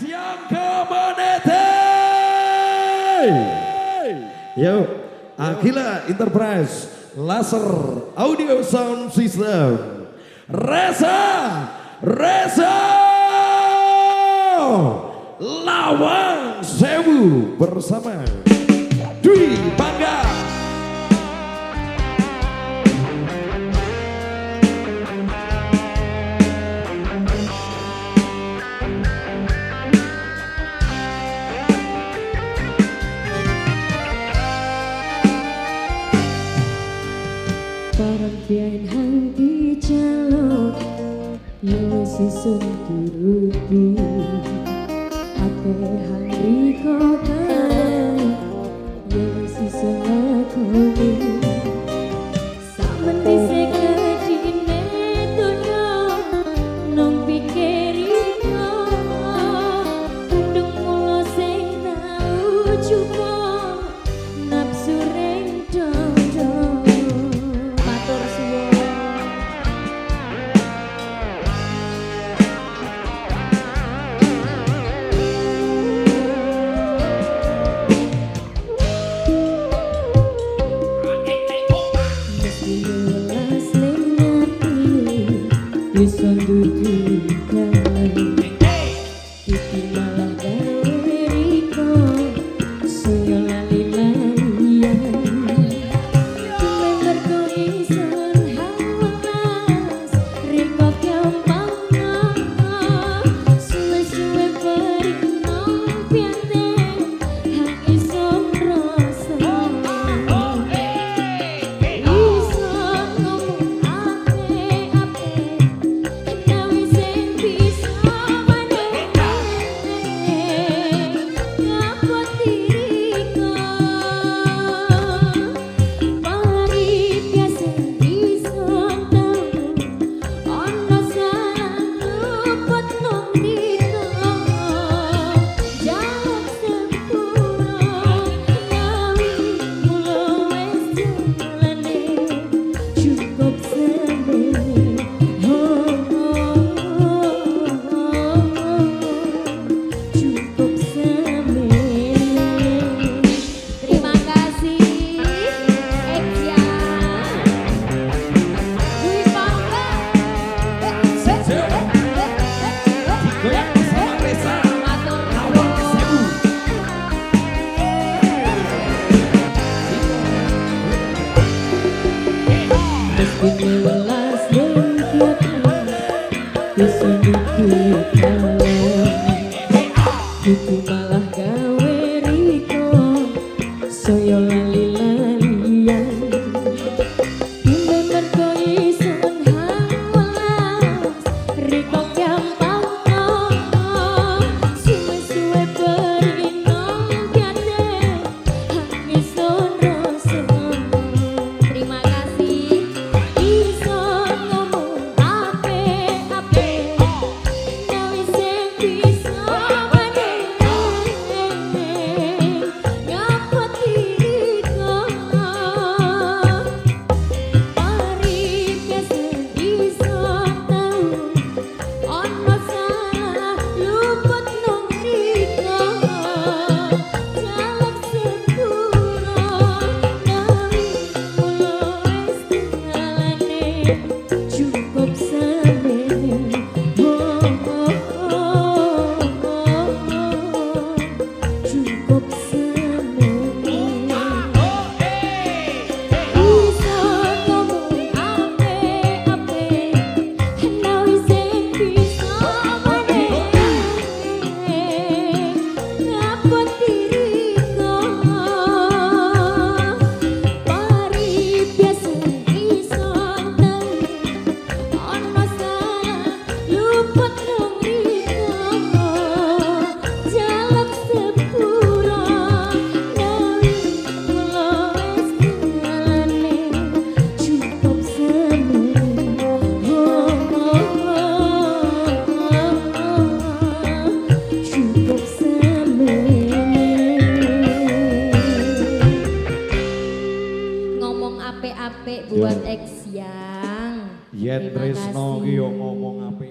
Yang Kemenete. Yo, Akila Enterprise Laser Audio Sound System. Reza, Reza. Lawang Sewu bersama Dwi Pak Parang biyan hang di chalo Yung sisun turuti Ate hang riko ka descendent to Dieu. Inilah sejatinya Ku ku kalah Ku malah apik buat ex yang. Yen Tresno ki yo ngomong apik.